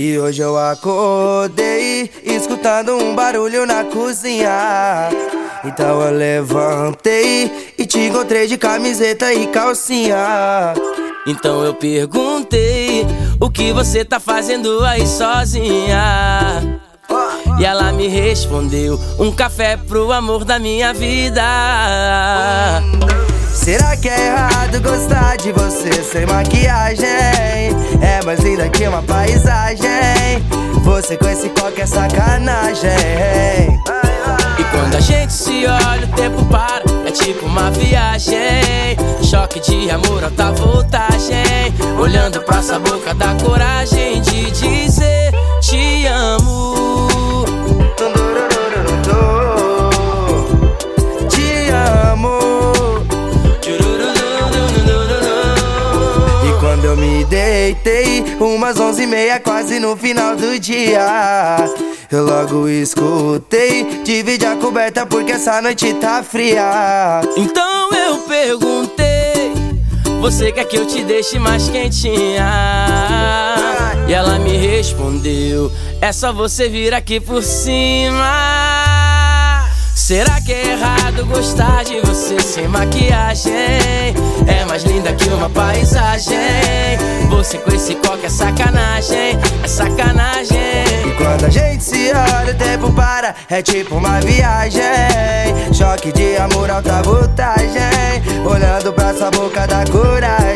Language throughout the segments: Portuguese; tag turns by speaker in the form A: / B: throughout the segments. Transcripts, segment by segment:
A: E hoje eu acordei escutando um barulho na cozinha. Então eu levantei e te encontrei de camiseta e calcinha.
B: Então eu perguntei o que você tá fazendo aí sozinha. E ela me respondeu: Um café pro amor da minha vida.
A: Será que é errado gostar de você sem maquiagem? Mais linda que uma paisagem. Você com esse coque é sacanagem.
B: E quando a gente se olha, o tempo para, é tipo uma viagem. Choque de amor, alta voltagem. Olhando pra essa boca, dá coragem de dizer:
A: eu me deitei, umas onze e meia, quase no final do dia. Eu logo escutei, divide a coberta porque essa noite tá fria.
B: Então eu perguntei: Você quer que eu te deixe mais quentinha? E ela me respondeu: É só você vir aqui por cima. Será que é errado gostar de você sem maquiagem? É mais linda que uma paisagem. Você com esse coque é sacanagem, é sacanagem.
A: E quando a gente se olha, o tempo para, é tipo uma viagem. Choque de amor, alta voltagem. Olhando pra sua boca da coragem.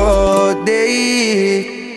A: all day